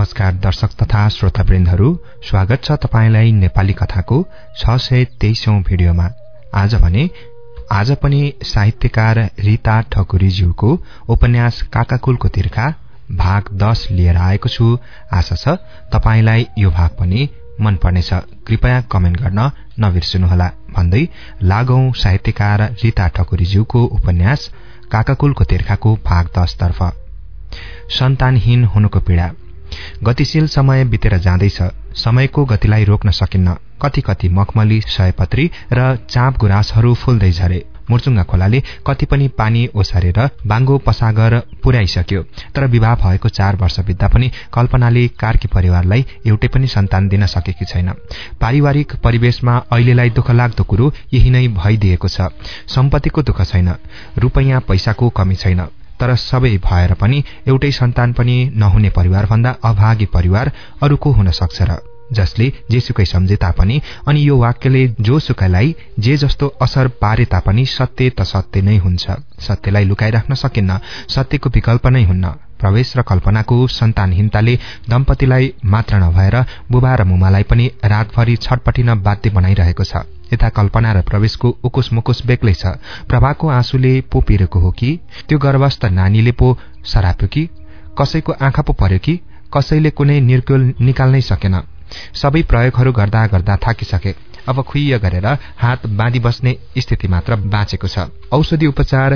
नमस्कार दर्शक तथा श्रोतावृन्दहरू स्वागत छ तपाईँलाई नेपाली कथाको छ सय तेइसौं भिडियोमा। आज भने आज पनि साहित्यकार रीता ठकुरीज्यूको उपन्यास काकाकुलको तिर्खा भाग दश लिएर आएको छु। आशा छ तपाईँलाई यो भाग पनि मन पर्नेछ कृपया कमेन्ट गर्न नबिर्सनुहोला। भन्दै लागौं साहित्यकार रीता ठकुरीज्यूको उपन्यास काकाकुलको तिर्खाको भाग दशतर्फ सन्तानहीन हुनुको पीड़ा। गतिशील समय बितेर जाँदैछ। समयको गतिलाई रोक्न सकिन्न। कति कति मखमली सयपत्री र चाँप गुराँसहरू फुल्दै झरे। मुर्चुङ्गा खोलाले कति पनि पानी ओसारेर बाङ्गो पसागर पुर्याइसक्यो। तर विवाह भएको चार वर्ष बित्दा पनि कल्पनाले कार्की परिवारलाई एउटै पनि सन्तान दिन सकेकी छैन। पारिवारिक परिवेशमा अहिलेलाई दुःख लाग्दो कुरो यही नै भइदिएको छ। सम्पत्तिको दुःख छैन। रूपैयाँ पैसाको कमी छैन। तर सबै भएर पनि एउटै सन्तान पनि नहुने परिवारभन्दा अभागी परिवार अरूको हुन सक्छ र जसले जेसुकै सम्झे तापनि अनि यो वाक्यले जोसुकैलाई जे जस्तो असर पारे तापनि सत्य त सत्य नै हुन्छ। सत्यलाई लुकाइराख्न सकिन्न सत्यको विकल्प नै हुन्न। प्रवेश र कल्पनाको सन्तानहीनताले दम्पतिलाई मात्र नभएर बुबा र मुमालाई पनि रातभरि छटपटिन बाध्य बनाइरहेको छ। यता कल्पना र प्रवेशको उकुस मुकुस बेग्लै छ। प्रभाको आँसुले पो पिरेको हो कि? त्यो गर्भस्थ नानीले पो सराप्यो कि? कसैको आँखा पो पर्यो कि? कसैले कुनै निर्क्योल निकाल्नै सकेन। सबै प्रयोगहरू गर्दा गर्दा थाकिसके। अब खुइय गरेर हात बाँधी बस्ने स्थिति मात्र बाँचेको छ। औषधि उपचार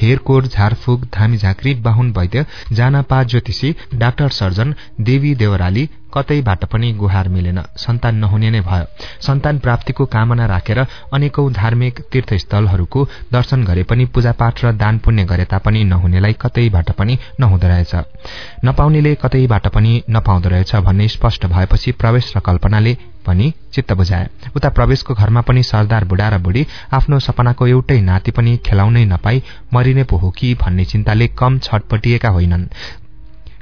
हेरकोर झारफुक धामी झाँक्री बाहुन वैद्य जानापा ज्योतिषी डाक्टर सर्जन देवी देवराली कतैबाट पनि गुहार मिलेन। सन्तान नहुने नै भयो। सन्तान प्राप्तिको कामना राखेर अनेकौं धार्मिक तीर्थस्थलहरूको दर्शन गरे पनि पूजापाठ र दान पुण्य गरे तापनि नहुनेलाई कतैबाट पनि नहुँदो रहेछ। नपाउनेले कतैबाट पनि नपाउँदो रहेछ भन्ने स्पष्ट भएपछि प्रवेश र कल्पनाले पनि चित्त बुझाए। उता प्रवेशको घरमा पनि सरदार बुढा र बुढी आफ्नो सपनाको एउटै नाति पनि खेलाउनै नपाई मरिने पो हो कि भन्ने चिन्ताले कम छटपटिएका होइनन्।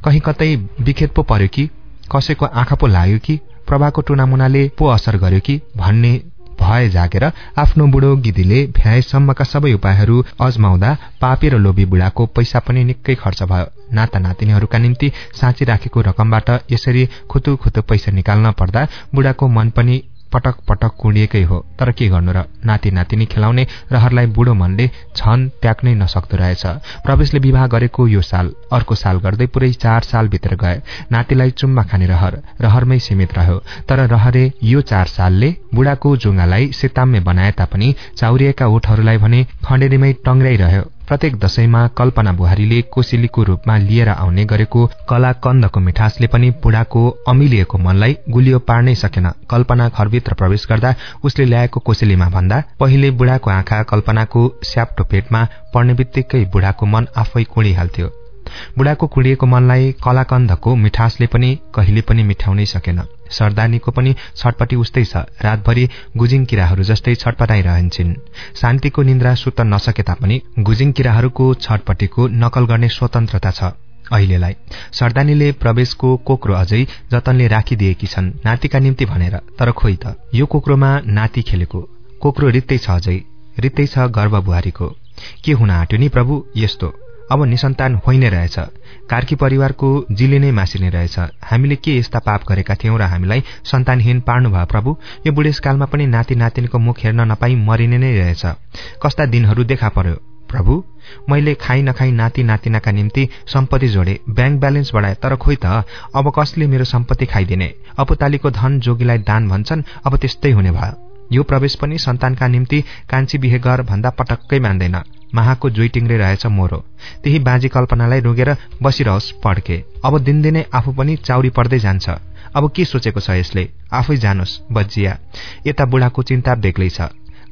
कहीँ कतै विखेत पो पर्यो कि कसैको आँखा पो लाग्यो कि प्रभाको टुनामुनाले पो असर गर्यो कि भन्ने भए जागेर आफ्नो बुढो गिदीले भ्याएसम्मका सबै उपायहरू अजमाउँदा पापी र लोभी बुढाको पैसा पनि निकै खर्च भयो। नाता नातिनीहरूका निम्ति साँची राखेको रकमबाट यसरी खुतु खुतु पैसा निकाल्न पर्दा बुढाको मन पनि पटक पटक कुडिएकै हो। तर के गर्नु र? नाति नातिनी खेलाउने रहरलाई बुढो मनले छन त्याग्नै नसक्दो रहेछ। प्रवेशले विवाह गरेको यो साल अर्को साल गर्दै पुरै चार साल भित्र गए। नातिलाई चुम्मा खाने रहर रहरमै सीमित रह्यो। तर रहरे यो चार सालले बुढाको जुङ्गालाई सेताम्य बनाए तापनि चाउरिएका ओठहरूलाई भने खण्डेरीमै टङ्ग्राइरह्यो प्रत्येक दशैंमा कल्पना बुहारीले कोसेलीको रूपमा लिएर आउने गरेको कलाकन्दको मिठासले पनि बुढाको अमिलिएको मनलाई गुलियो पार्नै सकेन। कल्पना घरभित्र प्रवेश गर्दा उसले ल्याएको कोसेलीमा भन्दा पहिले बुढाको आँखा कल्पनाको स्याप्टो पेटमा पर्ने बित्तिकै बुढाको मन आफै कुडिहाल्थ्यो बुढाको कुडिएको मनलाई कलाकन्दको मिठासले पनि कहिले पनि मिठाउनै सकेन। सरदानीको पनि छटपटी उस्तै छ। रातभरि गुजिङ किराहरू जस्तै छटपटाइरहन्छन्। शान्तिको निन्द्रा सुत्त नसके तापनि गुजिङ किराहरूको छटपटीको नकल गर्ने स्वतन्त्रता छ अहिलेलाई। सरदानीले प्रवेशको कोक्रो अझै जतनले राखिदिएकी छन् नातिका निम्ति भनेर तर खोइ त यो कोक्रोमा नाति खेलेको। कोक्रो रित्तै छ अझै रित्तै छ गर्भ बुहारीको के हुन आँट्यो नि प्रभु यस्तो? अब निसन्तान होइन रहेछ। कार्की परिवारको जिले नै मासिने रहेछ। हामीले के यस्ता पाप गरेका थियौं र हामीलाई सन्तानहीन पार्नुभयो प्रभु? यो बुढेसकालमा पनि नाति नातिनीको मुख हेर्न नपाई मरिने नै रहेछ। कस्ता दिनहरू देखा पर्यो? प्रभु मैले खाई नखाई नाति नातिनाका निम्ति सम्पत्ति जोडे ब्याङ्क ब्यालेन्स बढाए तर खोइ त अब कसले मेरो सम्पत्ति खाइदिने? अपुतालीको धन जोगीलाई दान भन्छन् अब त्यस्तै हुने भयो। यो प्रवेश पनि सन्तानका निम्ति कान्छी बिहे गर भन्दा पटक्कै मान्दैन। महाको जोइटिङ्रे रहेछ मोरो। त्यही बाँझी कल्पनालाई रोगेर बसिरहोस् पड्के। अब दिनदिनै आफू पनि चाउरी पर्दै जान्छ। अब के सोचेको छ यसले? आफै जानुहोस् बजिया यता बुढाको चिन्ता बेग्लै छ।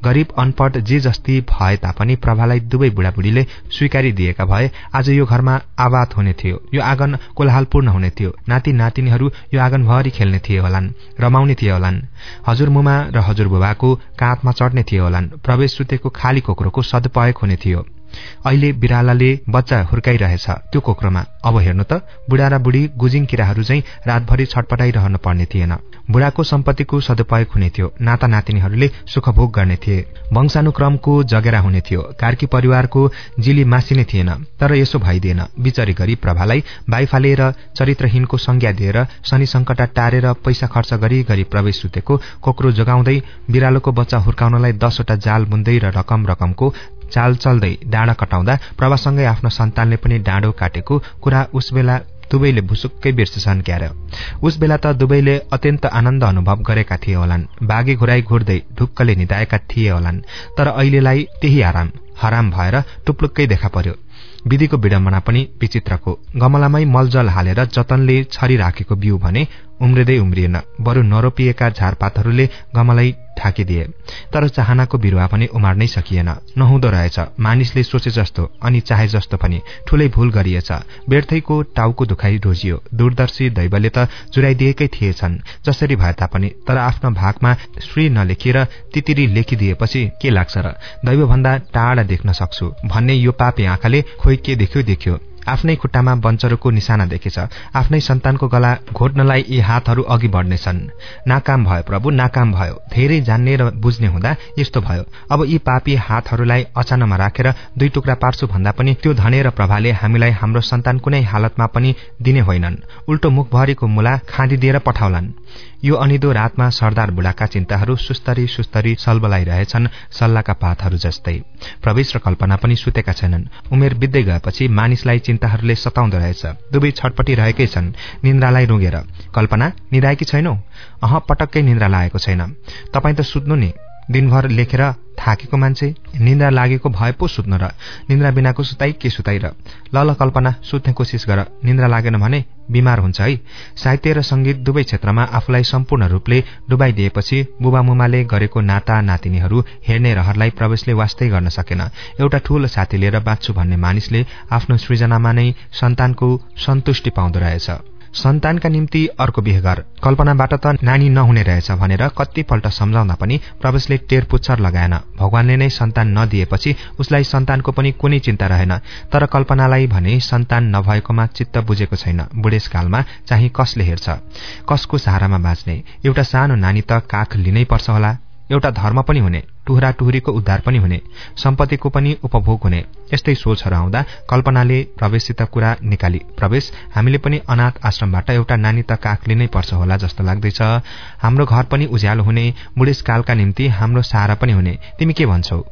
गरीब अनपढ जे जस्ती भए तापनि प्रभालाई दुवै बुढाबुढीले स्वीकारिदिएका भए आज यो घरमा आवाद हुने थियो। यो आँगन कोलाहालपूर्ण हुने थियो। नाति नातिनीहरू यो आँगनभरि खेल्ने थिए होलान् रमाउने थिए होलान्। हजुरमुमा र हजुरबुबाको काँधमा चढ्ने थिए होलान्। प्रवेश सुतेको खाली कोक्रोको सदुपयोग हुने थियो। अहिले बिरालाले बच्चा हुर्काइरहेछ। त्यो कोक्रोमा अब हेर्नु त बुढा र बुढी गुजिङ किराहरू चाहिँ रातभरि छटपटाइरहनु पर्ने थिएन। बुढाको सम्पत्तिको सदुपयोग हुने थियो। नाता नातिनीहरूले सुखभोग गर्ने थिए। वंशानुक्रमको जगेरा हुने थियो। कार्की परिवारको जिली मासिने थिएन। तर यसो भइदिएन। विचरी गरी प्रभालाई बाई फालेर चरित्रहीनको संज्ञा दिएर शनि संकटा टारेर पैसा खर्च गरी गरी प्रवेश सुतेको कोक्रो जोगाउँदै बिरालोको बच्चा हुर्काउनलाई दसवटा जाल बुन्दै र रकम रकमको चाल चल्दै डाँडा कटाउँदा प्रभासँगै आफ्नो सन्तानले पनि डाँडो काटेको कुरा उस बेला दुवैले भुसुक्कै बिर्सेछन् क्यार। उस बेला त दुवैले अत्यन्त आनन्द अनुभव गरेका थिए होलान्। बाघे घुराई घुर्दै ढुक्कले निधाएका थिए होलान्। तर अहिलेलाई त्यही आराम हराम भएर टुप्लुक्कै देखा पर्यो। विधिको विडम्बना पनि विचित्रको। गमलामै मलजल हालेर जतनले छरी राखेको बिउ भने उम्रिँदै उम्रिएन। बरु नरोपिएका झारपातहरूले गमलाई ठाकिदिए तर चाहनाको बिरुवा पनि उमार्नै सकिएन। नहुँदो रहेछ। मानिसले सोचे जस्तो अनि चाहे जस्तो पनि ठूलै भूल गरिएछ। व्यर्थैको टाउको दुखाइ रोजियो। दूरदर्शी दैवले त जुराइदिएकै थिएछन्। जसरी भए तापनि तर आफ्नो भागमा श्री नलेखेर तितिरी लेखिदिएपछि के लाग्छ र? दैवभन्दा टाढा देख्न सक्छु। भन्ने यो पापी आँखाले खोइ के देख्यो देख्यो आफ्नै खुट्टामा बञ्चरोको निशाना देखेछ। आफ्नै सन्तानको गला घोट्नलाई यी हातहरू अघि बढ्नेछन्। नाकाम भयो प्रभु नाकाम भयो। धेरै जान्ने र बुझ्ने हुँदा यस्तो भयो। अब यी पापी हातहरूलाई अचानकमा राखेर दुई टुक्रा पार्छु भन्दा पनि त्यो धने र प्रभाले हामीलाई हाम्रो सन्तान कुनै हालतमा पनि दिने होइनन्। उल्टो मुखभरिको मुला खाँदिदिएर पठाउलान्। यो अनिदो रातमा सरदार बुढाका चिन्ताहरू सुस्तरी सुस्तरी सल्बलाइरहेछन् सल्लाहका पातहरू जस्तै। प्रवेश र कल्पना पनि सुतेका छैनन्। उमेर बित्दै गएपछि मानिसलाई चिन्ताहरूले सताउँदो रहेछ। दुवै छटपटी रहेकै छन्। निन्द्रालाई रुँगेर। कल्पना निधाएकी छैनौ? अह पटक्कै निन्द्रा लागेको छैन। तपाईँ त सुत्नु नि। दिनभर लेखेर थाकेको मान्छे। निन्द्रा लागेको भए पो सुत्नु र। निन्द्रा बिनाको सुताई के सुताई र? ल कल्पना सुत्ने कोसिस गर। निन्द्रा लागेन भने बिमार हुन्छ है। साहित्य र संगीत दुवै क्षेत्रमा आफूलाई सम्पूर्ण रूपले डुबाइदिएपछि बुबा मुमाले गरेको नाता नातिनीहरू हेर्ने रहरलाई प्रवेशले वास्तै गर्न सकेन। एउटा ठूलो साथी लिएर बाँच्छु भन्ने मानिसले आफ्नो सृजनामा नै सन्तानको सन्तुष्टि पाउँदो रहेछ। सन्तानका निम्ति अर्को बिहे गर कल्पनाबाट त नानी नहुने रहेछ भनेर कतिपल्ट सम्झाउँदा पनि प्रवेशले टेर पुच्छर लगाएन। भगवानले नै सन्तान नदिएपछि उसलाई सन्तानको पनि कुनै चिन्ता रहेन। तर कल्पनालाई भने सन्तान नभएकोमा चित्त बुझेको छैन। बुढेसकालमा चाहिँ कसले हेर्छ? कसको सहारामा बाँच्ने? एउटा सानो नानी त काख लिनै पर्छ होला। एउटा धर्म पनि हुने। टुहरा टुहरीको उद्धार पनि हुने सम्पत्तिको पनि उपभोग हुने। यस्तै सोचहरू आउँदा कल्पनाले प्रवेशसित कुरा निकाली। प्रवेश हामीले पनि अनाथ आश्रमबाट एउटा नानी त काख लिनै पर्छ होला जस्तो लाग्दैछ। हाम्रो घर पनि उज्यालो हुने बुढेसकालका निम्ति हाम्रो सहारा पनि हुने। तिमी के भन्छौ?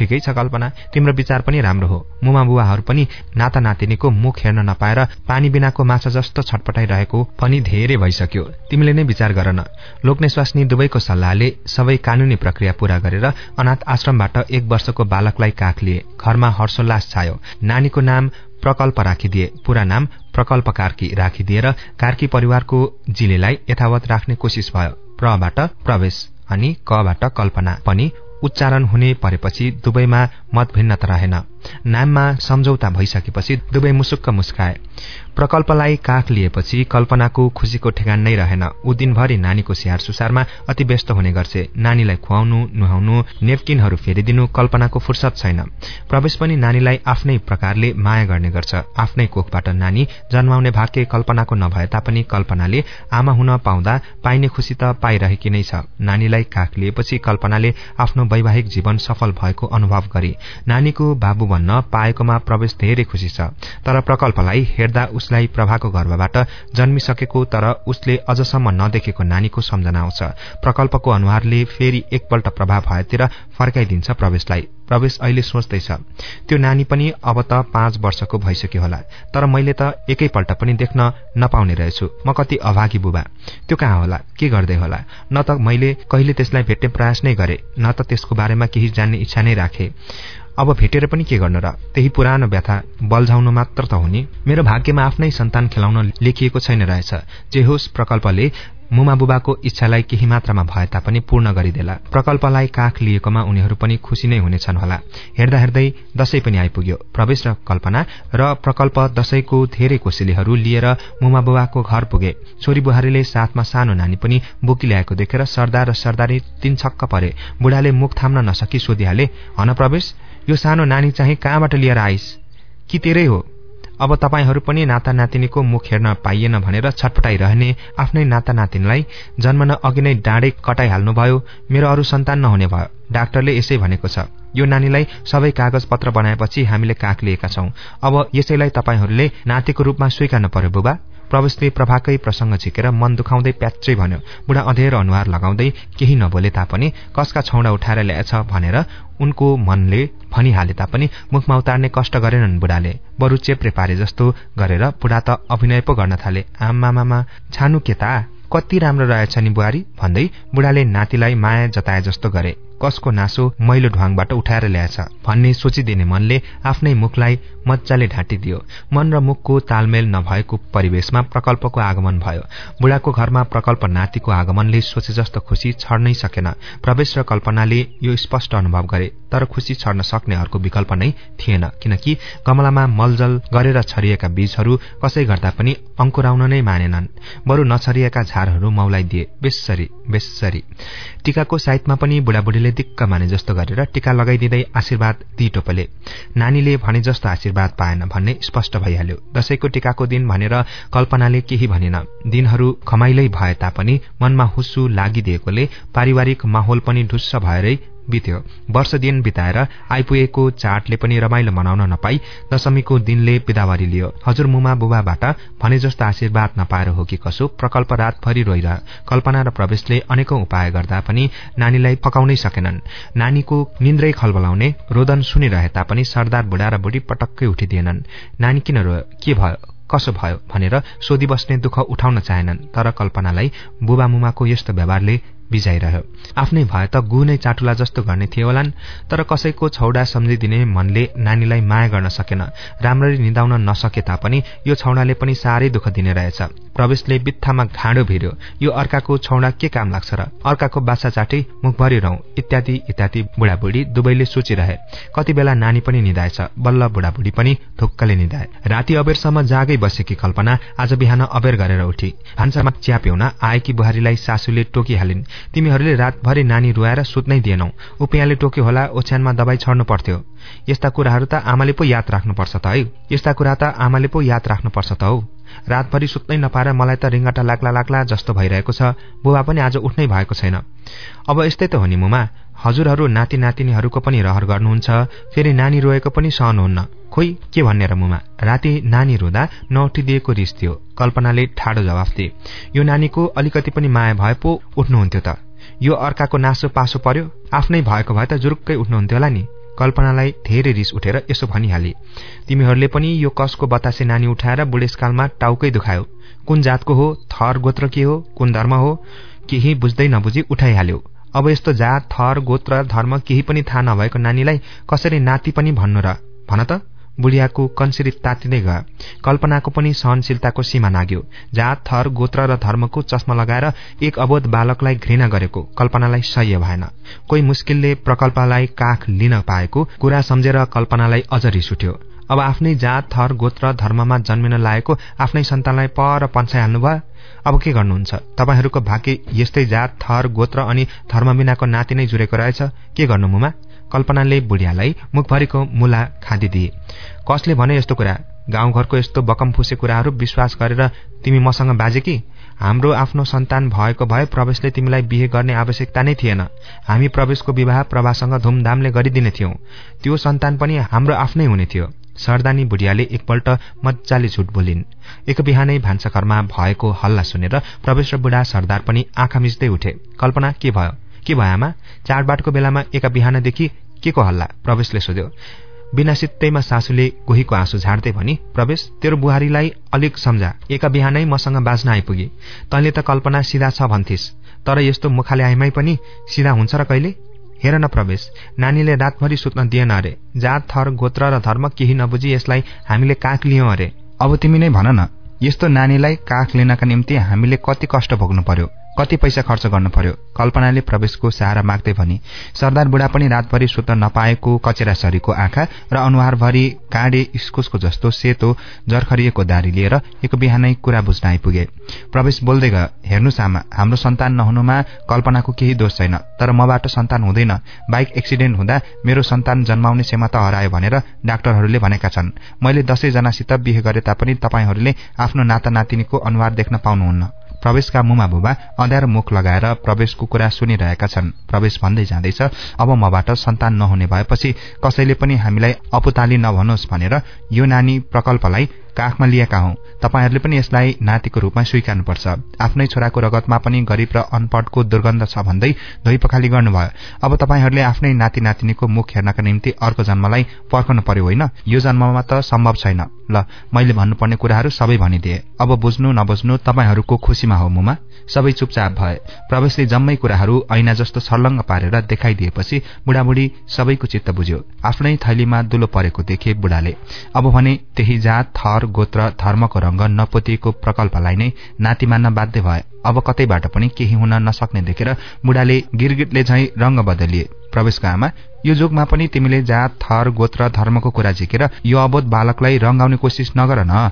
ठिकै छ कल्पना। तिम्रो विचार पनि राम्रो हो। मुमा बुवाहरू पनि नाता नातिनीको मुख हेर्न नपाएर पानी बिनाको माछा जस्तो छटपटाइरहेको पनि धेरै भइसक्यो। तिमीले नै विचार गर न। लोक्ने स्वास्नी दुवैको सल्लाहले सबै कानूनी प्रक्रिया पूरा गरेर अनाथ आश्रमबाट एक वर्षको बालकलाई काख लिए। घरमा हर्षोल्लास छायो। नानीको नाम प्रकल्प राखिदिए। पूरा नाम प्रकल्प कार्की राखिदिएर कार्की परिवारको जिलेलाई यथावत राख्ने कोसिस भयो। प्रबाट प्रवेश अनि कबाट कल्पना पनि उच्चारण हुने परेपछि दुवैमा मतभिन्नता रहेन। नाममा सम्झौता भइसकेपछि दुवै मुसुक्क मुस्काए। प्रकल्पलाई काख लिएपछि कल्पनाको खुशीको ठेगान नै रहेन। ऊ दिनभरि नानीको स्याहार सुसारमा अति व्यस्त हुने गर्छे नानीलाई खुवाउनु नुहाउनु नेपकिनहरू फेरिदिनु कल्पनाको फुर्सद छैन। प्रवेश पनि नानीलाई आफ्नै प्रकारले माया गर्ने गर्छ। आफ्नै कोखबाट नानी जन्माउने भाग्य कल्पनाको नभए तापनि कल्पनाले आमा हुन पाउँदा पाइने खुशी त पाइरहेकी नै छ। नानीलाई काख लिएपछि कल्पनाले आफ्नो वैवाहिक जीवन सफल भएको अनुभव गरे नानीको बाबु भन्न पाएकोमा प्रवेश धेरै खुशी छ। तर प्रकल्पलाई हेर्दा उसलाई प्रभाको गर्भबाट जन्मिसकेको तर उसले अझसम्म नदेखेको नानीको सम्झना आउँछ। प्रकल्पको अनुहारले फेरि एकपल्ट प्रभाव भएतिर फर्काइदिन्छ प्रवेशलाई। प्रवेश अहिले सोच्दैछ। त्यो नानी पनि अब त पाँच वर्षको भइसक्यो होला तर मैले त एकैपल्ट पनि देख्न नपाउने रहेछु। म कति अभागी बुबा। त्यो कहाँ होला? के गर्दै होला? न त मैले कहिले त्यसलाई भेट्ने प्रयास नै गरे न त त्यसको बारेमा केही जान्ने इच्छा नै राखे। अब भेटेर पनि के गर्न र? त्यही पुरानो व्यथा बल्झाउन मात्र त हुने मेरो भाग्यमा आफ्नै सन्तान खेलाउन लेखिएको छैन रहेछ। जे होस् प्रकल्पले मुमा बुबाको इच्छालाई केही मात्रामा भए तापनि पूर्ण गरिदेला। प्रकल्पलाई काख लिएकोमा उनीहरू पनि खुसी नै हुनेछन् होला। हेर्दा हेर्दै दशैं पनि आइपुग्यो। प्रवेश र कल्पना र प्रकल्प दशैंको धेरै कोसेलीहरू लिएर मुमा बुबाको घर पुगे। छोरी बुहारीले साथमा सानो नानी पनि बोकी ल्याएको देखेर सरदार र सरदारी तीन छक्क परे। बुढाले मुख थाम्न नसकी सोधिहाले हन प्रवेश यो सानो नानी चाहिँ कहाँबाट लिएर आइस? कि तेरै हो? अब तपाईँहरू पनि नाता नातिनीको मुख हेर्न पाइएन भनेर छटपटाइरहने आफ्नै नाता नातिनीलाई जन्मन अघि नै डाँडै कटाइहाल्नुभयो। मेरो अरू सन्तान नहुने भयो। डाक्टरले यसै भनेको छ। यो नानीलाई सबै कागज पत्र बनाएपछि हामीले काख लिएका छौं। अब यसैलाई तपाईँहरूले नातिको रूपमा स्वीकार्नु पर्यो बुबा। प्रवेशले प्रभाकै प्रसंग झिकेर मन दुखाउँदै प्याच्चै भन्यो। बुढा अधेर अनुहार लगाउँदै केही नबोले तापनि कसका छौडा उठाएर ल्याएछ? भनेर उनको मनले भनिहाले तापनि मुखमा उतार्ने कष्ट गरेनन् बुढाले। बरु चेप्रे पारे जस्तो गरेर बुढा त अभिनय पो गर्न थाले। आमामामा छानु के ता? कति राम्रो रहेछ नि बुहारी? भन्दै बुढाले नातिलाई माया जताए जस्तो गरे। कसको नासो मैलो ढुवाङबाट उठाएर ल्याएछ भन्ने सोचिदिने मनले आफ्नै मुखलाई मजाले ढाँटिदियो। मन र मुखको तालमेल नभएको परिवेशमा प्रकल्पको आगमन भयो। बुढाको घरमा प्रकल्प नातिको आगमनले सोचे जस्तो खुसी छड्नै सकेन। प्रवेश र कल्पनाले यो स्पष्ट अनुभव गरे तर खुसी छड्न सक्ने अर्को विकल्प नै थिएन किनकि कमलामा मलजल गरेर छरिएका बीजहरू कसै गर्दा पनि अंकुराउन नै मानेनन्। बरु नछरिएका झारहरू मौलाइदिए बेसरी बेसरी टीकाको साइतमा पनि बुढाबुढीले दिक्क माने जस्तो गरेर टीका लगाइदिँदै आशीर्वाद दिटोपले नानीले भने जस्तो आशीर्वाद पाएन भन्ने स्पष्ट भइहाल्यो। दशैंको टीकाको दिन भनेर कल्पनाले केही भनेन। दिनहरू खमाइलै भए तापनि मनमा हुस्सु लागिदिएकोले पारिवारिक माहौल पनि ढुस्स भएरै बित्यो। वर्ष दिन बिताएर आइपुगेको चाडले पनि रमाइलो मनाउन नपाई दशमीको दिनले बिदावारी लियो। हजुर मुमा बुबाबाट भने जस्तो आशीर्वाद नपाएर हो कि कसो? प्रकल्प रातभरि रोइरह कल्पना र प्रवेशले अनेकौं उपाय गर्दा पनि नानीलाई पकाउनै सकेनन्। नानीको निन्द्रै खलबलाउने रोदन सुनिरहे तापनि सरदार बुढा र बुढी पटक्कै उठिदिएनन्। नानी किन के भयो? कसो भयो? भनेर सोधी बस्ने दुःख उठाउन चाहेनन्। तर कल्पनालाई बुबा मुमाको यस्तो व्यवहारले बिजाइरह्यो आफ्नै भए त गु नै चाटुला जस्तो गर्ने थिए होलान् तर कसैको छौडा सम्झिदिने मनले नानीलाई माया गर्न सकेन। राम्ररी निदाउन नसके तापनि यो छौडाले पनि साह्रै दुःख दिने रहेछ। प्रवेशले बित्थामा घाँडो भिर्यो। यो अर्काको छौडा के काम लाग्छ र अर्काको बाछा चाटी मुखभरि रौं। इत्यादि इत्यादि बुढाबुढी दुवैले सोचिरहे। कति बेला नानी पनि निधाएछ। बल्ल बुढाबुढी पनि थुक्कले निधाए। राति अबेरसम्म जागै बसेकी कल्पना आज बिहान अबेर गरेर उठी। भान्सामा च्याप्यौन आएकी बुहारीलाई सासूले टोकिहालिन्। तिमीहरूले रातभरि नानी रुवाएर सुत्नै दिएनौ। उपियाँले टोक्यो होला ओछ्यानमा दबाई छड्नु पर्थ्यो। यस्ता कुराहरू त आमाले पो याद राख्नुपर्छ त है। यस्ता कुरा त आमाले पो याद राख्नुपर्छ त हौ। रातभरि सुत्नै नपाएर मलाई त रिङ्गाटा लाग्ला लाग्ला जस्तो भइरहेको छ। बुबा पनि आज उठ्नै भएको छैन। अब यस्तै त हो नि मुमा। हजुरहरू नाति नातिनीहरूको पनि रहर गर्नुहुन्छ फेरि नानी रोएको पनि सहनुहुन्न खोइ के भन्ने र मुमा? राति नानी रुँदा नउठिदिएको रिस थियो। कल्पनाले ठाडो जवाफ दिए। यो नानीको अलिकति पनि माया भए पो उठ्नुहुन्थ्यो त। यो अर्काको नासो पासो पर्यो। आफ्नै भएको भए त जुरुक्कै उठ्नुहुन्थ्यो होला नि। कल्पनालाई धेरै रिस उठेर यसो भनिहाले तिमीहरूले पनि यो कसको बतासे नानी उठाएर बुढेसकालमा टाउकै दुखायो। कुन जातको हो थर गोत्र के हो कुन धर्म हो केही बुझ्दै नबुझी उठाइहाल्यो। अब यस्तो जात थर गोत्र धर्म केही पनि थाहा नभएको नानीलाई कसरी नाति पनि भन्नु र? भन त। बुढियाको कन्सिरी तातिँदै गयो। कल्पनाको पनि सहनशीलताको सीमा नाग्यो। जात थर गोत्र र धर्मको चस्मा लगाएर एक अबोध बालकलाई घृणा गरेको कल्पनालाई सह्य भएन। कोही मुस्किलले प्रकल्पलाई काख लिन पाएको कुरा सम्झेर कल्पनालाई अझ रिस उठ्यो अब आफ्नै जात थर गोत्र धर्ममा जन्मिन लागेको आफ्नै सन्तानलाई पर पन्छाइहाल्नु भयो? अब के गर्नुहुन्छ? तपाईँहरूको भाग्य यस्तै जात थर गोत्र अनि धर्म बिनाको नाति नै जुरेको रहेछ। के गर्नु मुमा? कल्पनाले बुढियालाई मुखभरिको मुला खाँदिदिए। कसले भने यस्तो कुरा? गाउँघरको यस्तो बकम फुसे कुराहरू विश्वास गरेर तिमी मसँग बाजे कि? हाम्रो आफ्नो सन्तान भएको भए प्रवेशले तिमीलाई बिहे गर्ने आवश्यकता नै थिएन। हामी प्रवेशको विवाह प्रभासँग धुमधामले गरिदिने थियौं। त्यो सन्तान पनि हाम्रो आफ्नै हुने थियो। सरदानी बुढियाले एकपल्ट मजाले झुट बोलिन्। एक बिहानै भान्साघरमा भएको हल्ला सुनेर प्रवेश र बुढा सरदार पनि आँखा मिच्दै उठे। कल्पना के भयो? के भयो आमा? चाडबाडको बेलामा एका बिहानदेखि के को हल्ला? प्रवेशले सोध्यो। बिना सित्तैमा सासूले कोहीको आँसु झाड्दै भनी प्रवेश तेरो बुहारीलाई अलिक सम्झा। एका बिहानै मसँग बाँच्न आइपुगे। तैँले त कल्पना सिधा छ भन्थिस्। तर यस्तो मुखाले आइमै पनि सिधा हुन्छ र कहिले? हेर न प्रवेश नानीले रातभरि सुत्न दिएन अरे। जात थर गोत्र र धर्म केही नबुझी यसलाई हामीले काख लियौं अरे। अब तिमी नै भन न यस्तो नानीलाई काख लिनका निम्ति हामीले कति कष्ट भोग्नु पर्यो? कति पैसा खर्च गर्नु पर्यो कल्पनाले प्रवेशको सहारा माग्दै भनी सरदार बुढा पनि रातभरि सुत्न नपाएको कचेरा सरीको आँखा र अनुहारभरि काँडे इस्कुसको जस्तो सेतो जर्खरिएको दारी लिएर एक बिहानै कुरा बुझ्न आइपुगे। प्रवेश बोल्दै गयो हेर्नुहोस् आमा हाम्रो सन्तान नहुनुमा कल्पनाको केही दोष छैन तर मबाट सन्तान हुँदैन। बाइक एक्सिडेन्ट हुँदा मेरो सन्तान जन्माउने क्षमता हरायो भनेर डाक्टरहरूले भनेका छन्। मैले दसैँजनासित बिहे गरे तापनि तपाईँहरूले आफ्नो नाता नातिनीको अनुहार देख्न पाउनुहुन्न। प्रवेशका मुमा बुबा अँध्यारो मुख लगाएर प्रवेशको कुरा सुनिरहेका छन्। प्रवेश भन्दै जाँदैछ अब मबाट सन्तान नहुने भएपछि कसैले पनि हामीलाई अपुताली नभनोस् भनेर यो नानी प्रकल्पलाई काखमा लिएका हौ। तपाईँहरूले पनि यसलाई नातिको रूपमा स्वीकार्नुपर्छ। आफ्नै छोराको रगतमा पनि गरीब र अनपढको दुर्गन्ध छ भन्दै धोइ पखाली गर्नुभयो। अब तपाईँहरूले आफ्नै नाति नातिनीको मुख हेर्नका निम्ति अर्को जन्मलाई पर्खनु पर्यो होइन? यो जन्ममा त सम्भव छैन। ल मैले भन्नुपर्ने कुराहरू सबै भनिदिए। अब बुझ्नु नबुझ्नु तपाईँहरूको खुसीमा हो मुमा। सबै चुपचाप भए। प्रवेशले जम्मै कुराहरू ऐना जस्तो छर्लङ्ग पारेर देखाइदिएपछि बुढाबुढी सबैको चित्त बुझ्यो। आफ्नै थैलीमा दुलो परेको देखे बुढाले। अब भने त्यही जात थर गोत्र धर्मको रंग नपोतिएको प्रकल्पलाई नै नाति मान्न बाध्य भए। अब कतैबाट पनि केही हुन नसक्ने देखेर बुढाले गिरगिटले झै रंग बदलिए। प्रवेशको आमा यो जोगमा पनि तिमीले जात थर गोत्र धर्मको कुरा झिकेर यो अबोध बालकलाई रंगाउने कोसिस नगर न।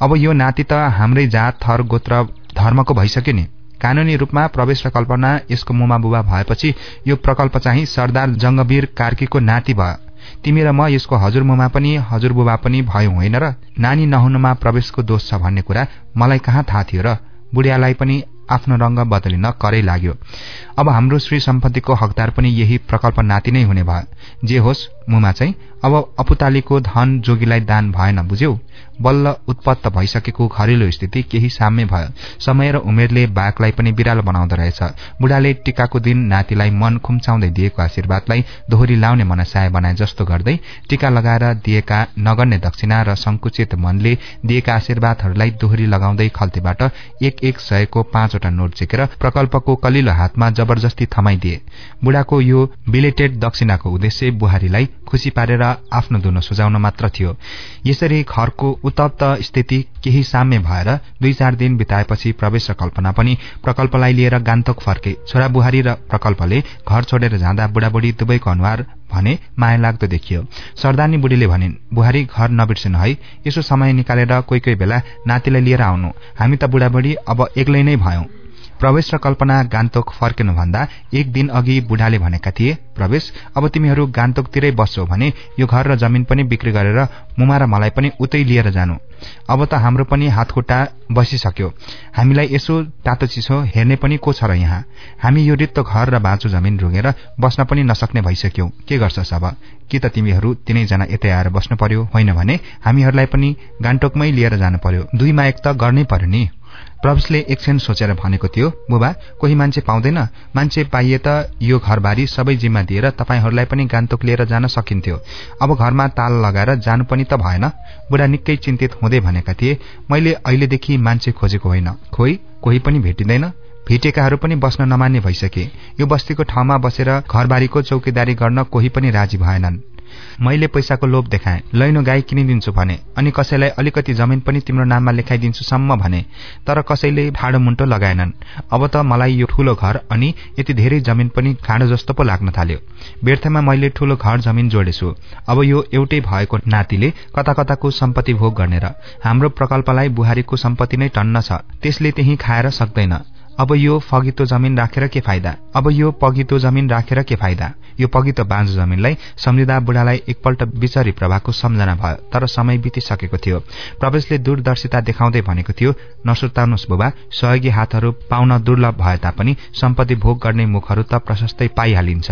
अब यो नाति त हाम्रै जात थर गोत्र धर्मको भइसक्यो नि। कानूनी रूपमा प्रवेश र कल्पना यसको मुमा बुबा भएपछि यो प्रकल्प चाहिँ सरदार जंगवीर कार्कीको नाति भयो। तिमी र म यसको हजुरमुमा पनि हजुरबुबा पनि भयौं होइन र? नानी नहुनुमा प्रवेशको दोष छ भन्ने कुरा मलाई कहाँ थाहा थियो र? बुढियालाई पनि आफ्नो रंग बदलिन करै लाग्यो। अब हाम्रो श्री सम्पत्तिको हकदार पनि यही प्रकल्प नाति नै हुने भयो। जे होस् मुमा चाहिँ अब अपुतालीको धन जोगीलाई दान भएन बुझ्यौ? बल्ल उत्पत्त भइसकेको घरेलु स्थिति केही साम्य भयो। समय र उमेरले बाघलाई पनि बिरालो बनाउँदो रहेछ। बुढाले टीकाको दिन नातिलाई मन खुम्चाउँदै दिएको आशीर्वादलाई दोहोरी लाउने मनसाय बनाए जस्तो गर्दै टीका लगाएर दिएका नगर्ने दक्षिणा र संकुचित मनले दिएका आशीर्वादहरूलाई दोहोरी लगाउँदै खल्तीबाट एक एक सयको पाँचवटा नोट झिकेर प्रकल्पको कलिलो हातमा जबरजस्ती थमाइदिए। बुढाको यो बिलेटेड दक्षिणाको उद्देश्य बुहारीलाई खुशी पारेर आफ्नो दुनो सुझाउन मात्र थियो। यसरी घरको उत्तप्त स्थिति केही साम्य भएर दुई चार दिन बिताएपछि प्रवेश र कल्पना पनि प्रकल्पलाई लिएर गान्तोक फर्के छोरा बुहारी र प्रकल्पले घर छोडेर जाँदा बुढाबुढी दुवैको अनुहार भने माया लाग्दो देखियो। सरदानी बुढीले भनिन् बुहारी घर नबिर्सिनु है। यसो समय निकालेर कोही कोही बेला नातिलाई लिएर आउनु। हामी त बुढाबुढी अब एक्लै नै भयौं। प्रवेश र कल्पना गान्तोक फर्किनुभन्दा एक दिन अघि बुढाले भनेका थिए प्रवेश अब तिमीहरू गान्तोकतिरै बस्छौ भने यो घर र जमिन पनि बिक्री गरेर मुमा र मलाई पनि उतै लिएर जानु। अब त हाम्रो पनि हातखुट्टा बसिसक्यो। हामीलाई यसो तातो चिसो हेर्ने पनि को छ र यहाँ? हामी यो रित्तो घर र बाँचो जमिन रुगेर बस्न पनि नसक्ने भइसक्यौ। के गर्छस् अब? कि त तिमीहरू तिनैजना यतै आएर बस्नु पर्यो होइन भने हामीहरूलाई पनि गान्तोकमै लिएर जानु पर्यो। दुईमा एक त गर्नै पर्यो नि। प्रवेशले एकछिन सोचेर भनेको थियो बुबा कोही मान्छे पाउँदैन। मान्छे पाइए त यो घरबारी सबै जिम्मा दिएर तपाईँहरूलाई पनि गान्तोक लिएर जान सकिन्थ्यो। अब घरमा ताल लगाएर जानु पनि त भएन। बुढा निकै चिन्तित हुँदै भनेका थिए मैले अहिलेदेखि मान्छे खोजेको होइन। खोइ कोही पनि भेटिँदैन? भेटेकाहरू पनि बस्न नमान्ने भइसके। यो बस्तीको ठाउँमा बसेर घरबारीको चौकीदारी गर्न कोही पनि राजी भएनन्। मैले पैसाको लोभ देखाएँ। लैनो गाई किनिदिन्छु भने अनि कसैलाई अलिकति जमिन पनि तिम्रो नाममा लेखाइदिन्छु सम्म भने तर कसैले ठाडो मुन्टो लगाएनन्। अब त मलाई यो ठूलो घर अनि यति धेरै जमिन पनि खाँडो जस्तो पो लाग्न थाल्यो। व्यर्थमा मैले ठूलो घर जमिन जोडेछु। अब यो एउटै भएको नातिले कता कताको सम्पत्ति भोग गर्ने र हाम्रो प्रकल्पलाई बुहारीको सम्पत्ति नै टन्न छ। त्यसले त्यही खाएर सक्दैन। अब यो फगितो जमिन राखेर के फाइदा? अब यो पगितो जमिन राखेर के फाइदा? यो पगितो बाँझो जमिनलाई सम्झिँदा बुढालाई एकपल्ट विचरी प्रभाको सम्झना भयो तर समय बितिसकेको थियो। प्रवेशले दूरदर्शिता देखाउँदै भनेको थियो नसुर्ताउनुहोस् बुबा सहयोगी हातहरू पाउन दुर्लभ भए तापनि सम्पत्ति भोग गर्ने मुखहरू त प्रशस्तै पाइहालिन्छ।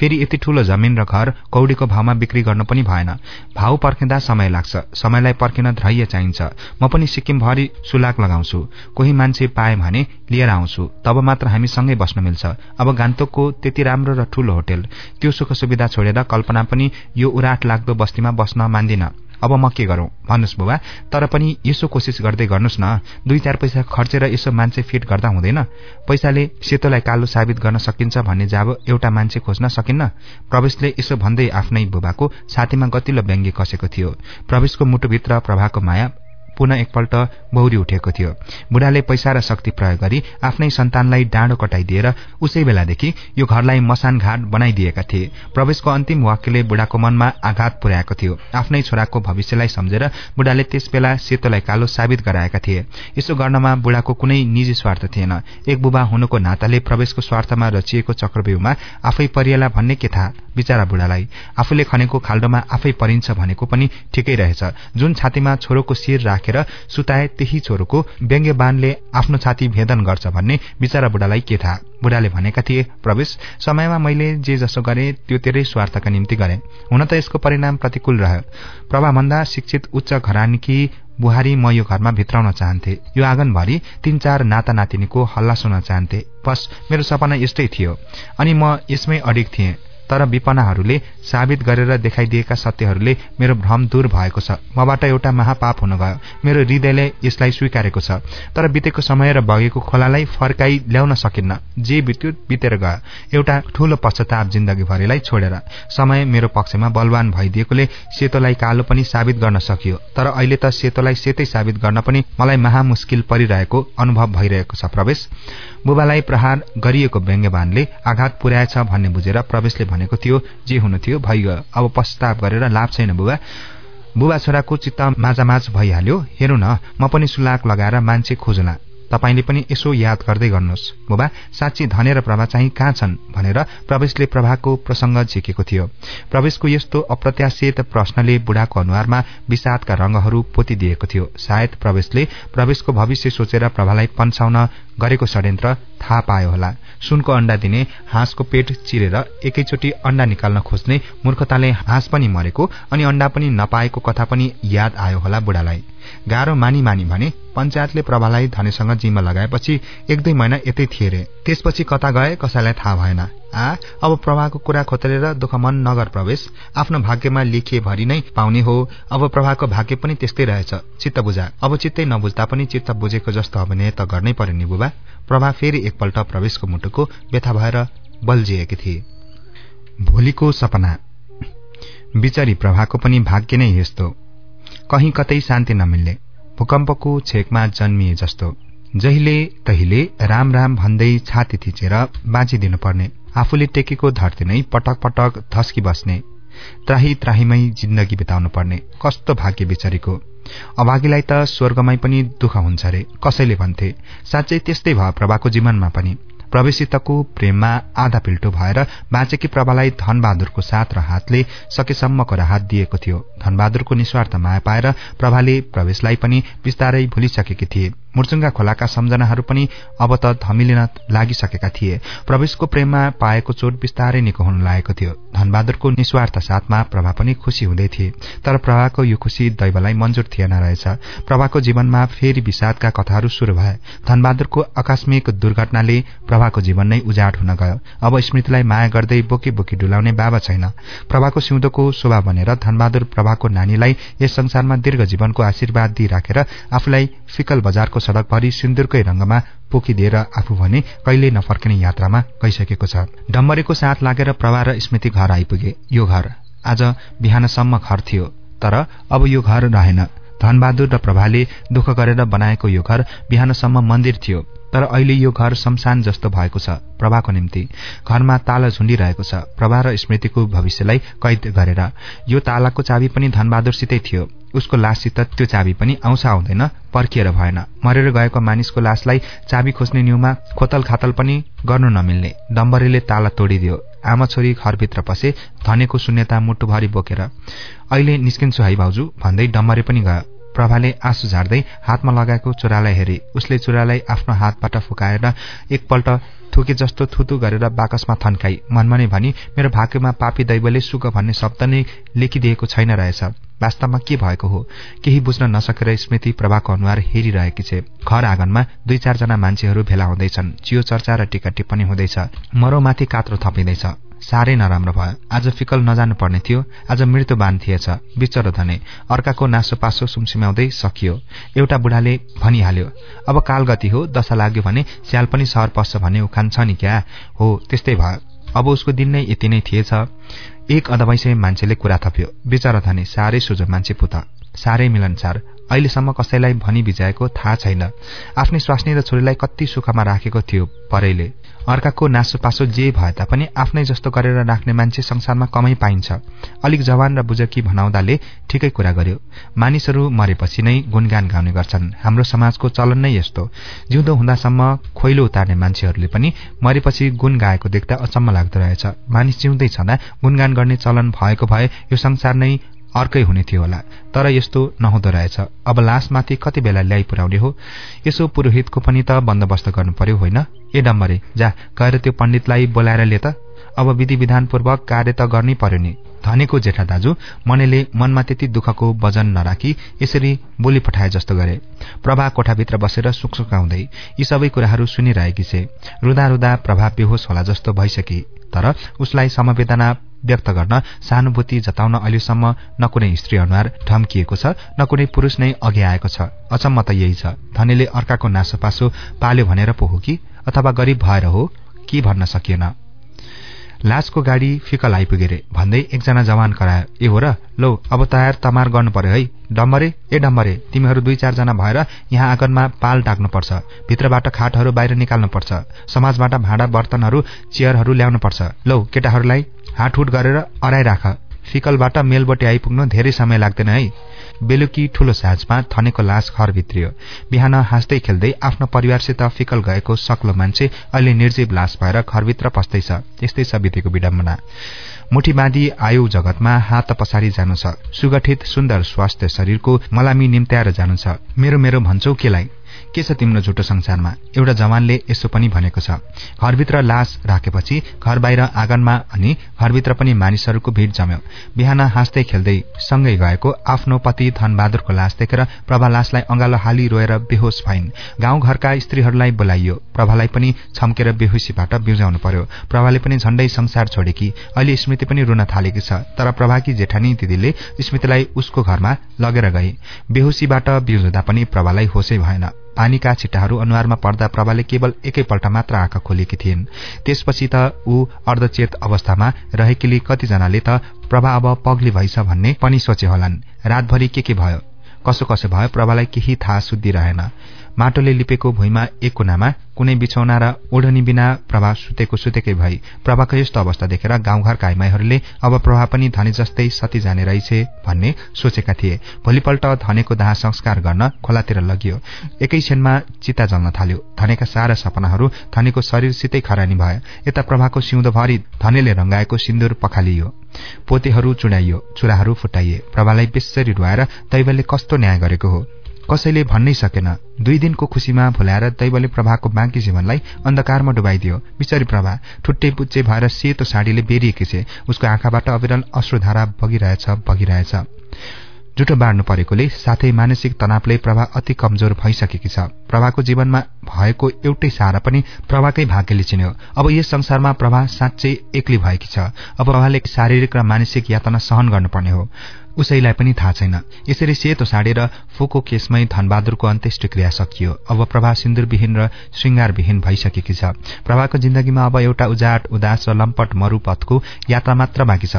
फेरि यति ठूलो जमिन र घर कौडीको भावमा बिक्री गर्नु पनि भएन। भाउ पर्खिँदा समय लाग्छ समयलाई पर्खिन धैर्य चाहिन्छ। म पनि सिक्किमभरि सुलाक लगाउँछु। कोही मान्छे पाए भने लिएर आउँछु तब मात्र हामी सँगै बस्न मिल्छ। अब गान्तोकको त्यति राम्रो र ठूलो होटेल त्यो सुख सुविधा छोडेर कल्पना पनि यो उराट लाग्दो बस्तीमा बस्न मान्दिन। अब म के गरौं? भन्नुहोस् बुबा तर पनि यसो कोसिस गर्दै गर्नुहोस् न। दुई चार पैसा खर्चेर यसो मान्छे फिट गर्दा हुँदैन। पैसाले सेतोलाई कालो साबित गर्न सकिन्छ भन्ने जाब एउटा मान्छे खोज्न सकिन्न? प्रवेशले यसो भन्दै आफ्नै बुबाको छातीमा गतिलो व्यङ्ग्य कसेको थियो। प्रवेशको मुटुभित्र प्रभाको माया पुनः एकपल्ट बौरी उठेको थियो। बुढाले पैसा र शक्ति प्रयोग गरी आफ्नै सन्तानलाई डाँडो कटाइदिएर उसै बेलादेखि यो घरलाई मसान घाट बनाइदिएका थिए। प्रवेशको अन्तिम वाक्यले बुढाको मनमा आघात पुर्याएको थियो। आफ्नै छोराको भविष्यलाई सम्झेर बुढाले त्यस बेला सेतोलाई कालो साबित गराएका थिए। यसो गर्नमा बुढाको कुनै निजी स्वार्थ थिएन। एक बुबा हुनुको नाताले प्रवेशको स्वार्थमा रचिएको चक्रव्यूहमा आफै परिएला भन्ने के थाहा? बिचरा बुढालाई। आफूले खनेको खाल्डोमा आफै परिन्छ भनेको पनि ठिकै रहेछ। जुन छातीमा छोरोको शिर राखेर सुताए त्यही छोरोको व्यङ्ग्य बाणले आफ्नो छाती भेदन गर्छ भन्ने बिचरा बुढालाई के थाहा? बुढाले भनेका थिए प्रवेश समयमा मैले जे जसो गरे त्यो तेरै स्वार्थका निम्ति गरे। हुन त यसको परिणाम प्रतिकूल रह्यो। प्रभाभन्दा शिक्षित उच्च घरानीकी बुहारी म यो घरमा भित्राउन चाहन्थे। यो आँगनभरि तीन चार नाता नातिनीको हल्ला सुन्न चाहन्थे। बस मेरो सपना यस्तै थियो। अनि म यसमै अडिक थिएँ। तर विपनाहरूले साबित गरेर देखाइदिएका सत्यहरूले मेरो भ्रम दूर भएको छ। मबाट एउटा महापाप हुन गयो। मेरो हृदयले यसलाई स्वीकारेको छ। तर बितेको समय र बगेको खोलालाई फर्काई ल्याउन सकिन्न। जे बित्यो बितेर गयो। एउटा ठूलो पश्चाताप जिन्दगीभरिलाई छोडेर। समय मेरो पक्षमा बलवान भइदिएकोले सेतोलाई कालो पनि साबित गर्न सकियो। तर अहिले त सेतोलाई सेतै साबित गर्न पनि मलाई महामुस्किल परिरहेको अनुभव भइरहेको छ। प्रवेश। बुबालाई प्रहार गरिएको व्यङ्ग्यवानले आघात पुर्याएछ भन्ने बुझेर प्रवेशले भनेको थियो जे हुनु थियो भइगयो अब पश्चाताप गरेर लाभ छैन बुबा। बुबा छोराको चित्त माझामाझ भइहाल्यो। हेरौँ न म पनि सुलाक लगाएर मान्छे खोजुला। तपाईँले पनि यसो याद गर्दै गर्नुहोस्। बुबा साँच्ची धने र प्रभा चाहिँ कहाँ छन् भनेर प्रवेशले प्रभाको प्रसंग झिकेको थियो। प्रवेशको यस्तो अप्रत्याशित प्रश्नले बुढाको अनुहारमा विषादका रंगहरू पोतिदिएको थियो। सायद प्रवेशले प्रवेशको भविष्य सोचेर प्रभालाई पन्साउन गरेको षड्यन्त्र थाहा पायो होला। सुनको अण्डा दिने हाँसको पेट चिरेर एकैचोटि अण्डा निकाल्न खोज्ने मूर्खताले हाँस पनि मरेको अनि अण्डा पनि नपाएको कथा पनि याद आयो होला बुढालाई। गाह्रो मानी मानी भने पञ्चायतले प्रभालाई धनेसँग जिम्मा लगाएपछि एक दुई महिना यतै थिए रे त्यसपछि कता गए कसैलाई थाहा भएन। आ अब प्रभाको कुरा खोतलेर दुःखमन नगर प्रवेश आफ्नो भाग्यमा भरि नै पाउने हो। अब प्रभाको भाग्य पनि त्यस्तै रहेछ। चित्त बुझा। अब चित्तै नबुझ्दा पनि चित्त बुझेको जस्तो अभिनय त गर्नै पर्यो नि बुबा। प्रभा फेरि एकपल्ट प्रवेशको मुटुको व्यथा भएर बल्झिएकी थिए। भोलिको सपना। बिचारी प्रभाको पनि भाग्य नै यस्तो। कहीँ कतै शान्ति नमिल्ने। भूकम्पको छेकमा जन्मिए जस्तो। जहिले तहिले राम राम भन्दै छाती थिचेर बाँचिदिनु पर्ने। आफूले टेकेको धरती नै पटक पटक धस्की बस्ने त्राही त्राहीमै जिन्दगी बिताउनु पर्ने। कस्तो भाग्य बिचरीको। अभागीलाई त स्वर्गमै पनि दुःख हुन्छ रे। कसैले भन्थे साँच्चै त्यस्तै भयो प्रभाको जीवनमा पनि। प्रवेशितको प्रेममा आधा पिल्टो भएर बाँचेकी प्रभालाई धनबहादुरको साथ र हातले सकेसम्मको राहत दिएको थियो। धनबहादुरको निस्वार्थ माया पाएर प्रभाले प्रवेशलाई पनि विस्तारै भुलिसकेकी थिए। मुर्चुङ्गा खोलाका सम्झनाहरू पनि अब त धमिलिन लागिसकेका थिए। प्रवेशको प्रेममा पाएको चोट बिस्तारै निको हुन लागेको थियो। धनबहादुरको निस्वार्थ साथमा प्रभा पनि खुशी हुँदै थिए। तर प्रभाको यो खुशी दैवलाई मंजूर थिएन रहेछ। प्रभाको जीवनमा फेरि विषादका कथाहरू शुरू भए। धनबहादुरको आकस्मिक दुर्घटनाले प्रभाको जीवन नै उजाड हुन गयो। अब स्मृतिलाई माया गर्दै बोकी बोकी डुलाउने बाबा छैन। प्रभाको सिउँदोको शोभा बनेर धनबहादुर प्रभाको नानीलाई यस संसारमा दीर्घ जीवनको आशीर्वाद दिइराखेर आफूलाई फिकल बजारको सड़कभरि सिन्दुरकै रंगमा पोखिदिएर आफू भने कहिले नफर्किने यात्रामा गइसकेको छ। डम्बरेको साथ लागेर प्रभा र स्मृति घर आइपुगे। यो घर आज बिहानसम्म घर थियो तर अब यो घर रहेन। धनबहादुर र प्रभाले दुःख गरेर बनाएको यो घर बिहानसम्म मन्दिर थियो। तर अहिले यो घर शमशान जस्तो भएको छ प्रभाको निम्ति। घरमा ताला झुण्डिरहेको छ प्रभा र स्मृतिको भविष्यलाई कैद गरेर। यो तालाको चाबी पनि धनबहादुरसितै थियो। उसको लाससित त्यो चाबी पनि आउँछ आउँदैन पर्खिएर भएन। मरेर गएको मानिसको लासलाई चाबी खोज्ने न्युमा खोतल खातल पनि गर्नु नमिल्ने। डम्बरीले ताला तोडिदियो। आमा छोरी घरभित्र पसे धनेको शून्यता मुटुभरि बोकेर अहिले निस्किन्छु है भाउजू भन्दै डम्बरे पनि गयो। प्रभाले आँसु झार्दै हातमा लगाएको चुरालाई हेरे। उसले चुरालाई आफ्नो हातबाट फुकाएर एकपल्ट थुके जस्तो थुतु गरेर बाकसमा थन्काई। मनमने भनी मेरो भाग्यमा पापी दैवले सुख भन्ने शब्द नै लेखिदिएको छैन रहेछ। वास्तवमा के भएको हो? केही बुझ्न नसकेर स्मृति प्रभाको अनुहार हेरिरहेकी छे। घर आँगनमा दुई चारजना मान्छेहरू भेला हुँदैछन्। चियो चर्चा र टिका टिप्पणी हुँदैछ। मरोमाथि कात्रो थपिँदैछ। साह्रै नराम्रो भयो। आज फिकल नजानु पर्ने थियो। आज मृत्युबान थिएछ। बिचरो धने। अर्काको नासो पासो सुमसिम्याउँदै सकियो। एउटा बुढाले भनिहाल्यो अब कालगति हो दशा लाग्यो भने स्याल पनि सहर पस्छ भन्ने उखान छ नि क्या? हो त्यस्तै भयो। अब उसको दिन नै यति नै थिएछ। एक अधवैसे मान्छेले कुरा थप्यो। बिचरा धने साह्रै सुझो मान्छे पुत। साह्रै मिलनसार अहिलेसम्म कसैलाई भनी बिजाएको थाहा छैन। आफ्नै स्वास्नी र छोरीलाई कति सुखमा राखेको थियो परैले। अर्काको नासोपासो जे भए तापनि आफ्नै जस्तो गरेर राख्ने मान्छे संसारमा कमै पाइन्छ। अलिक जवान र बुझकी भनाउँदाले ठिकै कुरा गर्यो। मानिसहरू मरेपछि नै गुणगान गाउने गर्छन्। हाम्रो समाजको चलन नै यस्तो। जिउँदो हुँदासम्म खोइलो उतार्ने मान्छेहरूले पनि मरेपछि गुण गाएको देख्दा अचम्म लाग्दो रहेछ। मानिस जिउँदै छँदा गुणगान गर्ने चलन भएको भए यो संसार नै अर्कै हुने थियो होला। तर यस्तो नहुँदो रहेछ। अब लासमाथि कति बेला ल्याइ पुर्याउने हो? यसो पुरोहितको पनि त बन्दोबस्त गर्नु पर्यो होइन? ए डम्बरे जा गएर त्यो पण्डितलाई बोलाएर ले त। अब विधि विधानपूर्वक कार्य त गर्नै पर्यो नि। धनेको जेठा दाजु मनेले मनमा त्यति दुःखको वजन नराखी यसरी बोली पठाए जस्तो गरे। प्रभा कोठाभित्र बसेर सुकसुकाउँदै यी सबै कुराहरू सुनिरहेकी छे। रुदा रुदा प्रभा बेहोस होला जस्तो भइसकी तर उसलाई समवेदना व्यक्त गर्न सहानुभूति जताउन अहिलेसम्म न कुनै स्त्री अनुहार ढम्किएको छ न कुनै पुरूष नै अघि आएको छ। अचम्म त यही छ। धनीले अर्काको नासोपासो पाल्यो भनेर पो हो कि? अथवा गरीब भएर हो? कि भन्न सकिएन? लासको गाडी फिकल आइपुगे रे भन्दै एकजना जवान करायो ए हो र लौ अब तयार तमार गर्नु पर्यो है। डम्बरे? ए डम्बरे तिमीहरू दुई चारजना भएर यहाँ आँगनमा पाल टाक्नुपर्छ भित्रबाट खाटहरू बाहिर निकाल्नुपर्छ। समाजबाट भाँडा बर्तनहरू चेयरहरू ल्याउनुपर्छ। लौ केटाहरूलाई हाटहुट गरेर अराइराख फिकलबाट मेलबोटे आइपुग्नु धेरै समय लाग्दैन है। बेलुकी ठूलो साँझमा थनेको लास घर भित्रियो। बिहान हाँस्दै खेल्दै आफ्नो परिवारसित फिकल गएको सक्लो मान्छे अहिले निर्जीव लास भएर घरभित्र पस्दैछ। यस्तै छ बितेको विडम्बना। मुठी बाँधी आयु जगतमा हात पछाडि जानु छ। सुगठित सुन्दर स्वास्थ्य शरीरको मलामी निम्त्याएर जानु छ। मेरो मेरो भन्छौ केलाई? के छ तिम्रो झुटो संसारमा? एउटा जवानले यसो पनि भनेको छ घरभित्र लास राखेपछि घर बाहिर आँगनमा अनि घरभित्र पनि मानिसहरूको भीड़ जम्यो। बिहान हाँस्दै खेल्दै सँगै गएको आफ्नो पति धनबहादुरको लास देखेर प्रभा लासलाई अंगालो हाली रोएर बेहोस भइन्। गाउँघरका स्त्रीहरूलाई बोलाइयो। प्रभालाई पनि छम्केर बेहोसीबाट बिउजाउनु पर्यो। प्रभाले पनि झण्डै संसार छोडेकी अहिले स्मृति पनि रुन थालेकी छ तर प्रभाकी जेठानी दिदीले स्मृतिलाई उसको घरमा लगेर गए बेहोसीबाट बिउजुँदा पनि प्रभालाई होसै भएन। पानीका छिट्टाहरू अनुहारमा पर्दा प्रभाले केवल एकैपल्ट मात्र आँखा खोलेकी थिइन्। त्यसपछि त ऊ अर्धचेत अवस्थामा रहेकीले कतिजनाले त प्रभा अब पग्ली भइछ भन्ने पनि सोचे होलान्। रातभरि के के भयो? कसो कसो भयो प्रभालाई केही थाहा सुद्धि रहेन माटोले लिपेको भुइँमा एक कुनामा कुनै बिछौना र ओढनी बिना प्रभा सुतेको सुतेकै भई प्रभाको यस्तो अवस्था देखेर गाउँघरका आइमाईहरूले अब प्रभा पनि धनी जस्तै सती जाने रहेछ भन्ने सोचेका थिए। भोलिपल्ट धनेको दाह संस्कार गर्न खोलातिर लगियो। एकै क्षणमा चिता जल्न थाल्यो। धनेका सारा सपनाहरू धनेको शरीरसितै खरानी भयो। यता प्रभाको सिउँदोभरि धनेले रंगाएको सिन्दुर पखालियो। पोतेहरू चुडाइयो चुराहरू फुटाइए। प्रभालाई बेसरी रुवाएर दैवले कस्तो न्याय गरेको हो? कसैले भन्नै सकेन। दुई दिनको खुशीमा भुलाएर दैवले प्रभाको बाँकी जीवनलाई अन्धकारमा डुबाइदियो। बिचरी प्रभा ठुट्टे पुच्चे भएर सेतो साडीले बेरिएकी छे। उसको आँखाबाट अविरल अश्रुधारा बगिरहेछ बगिरहेछ। जुठो बाँड्नु परेकोले साथै मानसिक तनावले प्रभा अति कमजोर भइसकेकी छ। प्रभाको जीवनमा भएको एउटै सहारा पनि प्रभाकै भाग्यले चिन्यो। अब यस संसारमा प्रभा साँच्चै एक्लै भएकी छ। अब प्रभाले शारीरिक र मानसिक यातना सहन गर्नुपर्ने हो। उसैलाई पनि थाहा छैन। यसरी सेतो साडी र फुको केसमै धनबहादुरको अन्त्येष्टि क्रिया सकियो। अब प्रभा सिन्दुरविहीन र श्रृङ्गारविहीन भइसकेकी छ। प्रभाको जिन्दगीमा अब एउटा उजाट उदास र लम्पट मरूपथको यात्रा मात्र बाँकी छ।